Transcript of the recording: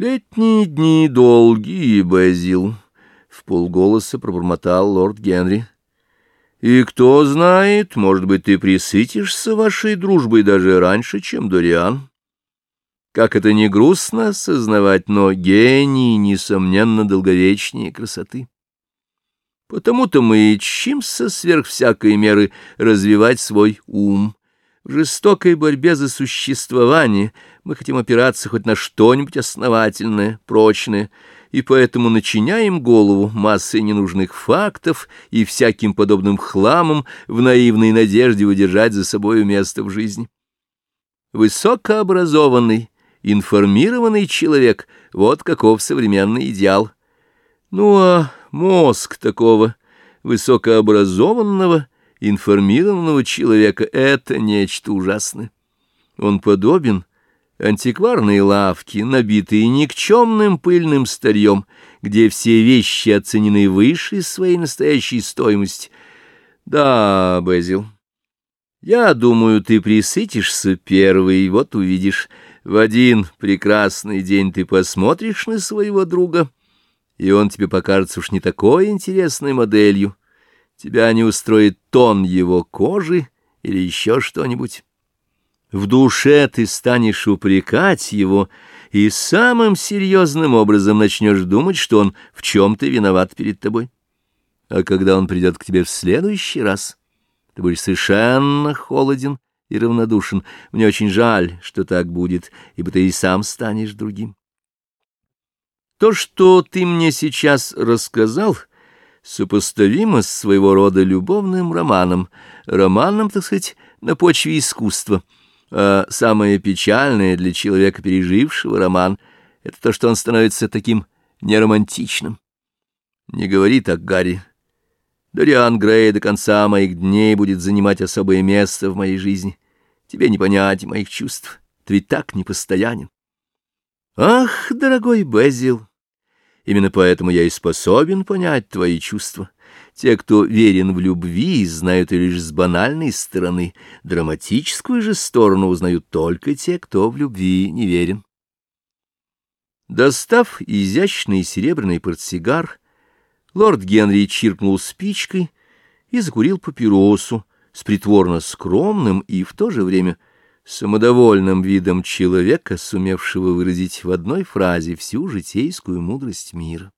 Летние дни долгие, Базил, — в полголоса пробормотал лорд Генри. И кто знает, может быть, ты присытишься вашей дружбой даже раньше, чем Дориан. Как это не грустно осознавать, но гений, несомненно, долговечнее красоты. Потому-то мы и чимся сверх всякой меры развивать свой ум. Жестокой борьбе за существование мы хотим опираться хоть на что-нибудь основательное, прочное, и поэтому начиняем голову массой ненужных фактов и всяким подобным хламом в наивной надежде удержать за собою место в жизни. Высокообразованный, информированный человек — вот каков современный идеал. Ну а мозг такого высокообразованного, информированного человека — это нечто ужасное. Он подобен антикварной лавке, набитые никчемным пыльным старьем, где все вещи оценены выше своей настоящей стоимости. Да, Безил, я думаю, ты присытишься первый, вот увидишь. В один прекрасный день ты посмотришь на своего друга, и он тебе покажется уж не такой интересной моделью. Тебя не устроит тон его кожи или еще что-нибудь. В душе ты станешь упрекать его и самым серьезным образом начнешь думать, что он в чем-то виноват перед тобой. А когда он придет к тебе в следующий раз, ты будешь совершенно холоден и равнодушен. Мне очень жаль, что так будет, ибо ты и сам станешь другим. То, что ты мне сейчас рассказал, сопоставимо с своего рода любовным романом, романом, так сказать, на почве искусства — а самое печальное для человека, пережившего роман, это то, что он становится таким неромантичным. Не говори так, Гарри. Дориан Грей до конца моих дней будет занимать особое место в моей жизни. Тебе не понять моих чувств. Ты ведь так непостоянен. Ах, дорогой Безил, именно поэтому я и способен понять твои чувства. Те, кто верен в любви, знают ее лишь с банальной стороны, драматическую же сторону узнают только те, кто в любви не верен. Достав изящный серебряный портсигар, лорд Генри чиркнул спичкой и закурил папиросу с притворно скромным и в то же время самодовольным видом человека, сумевшего выразить в одной фразе всю житейскую мудрость мира.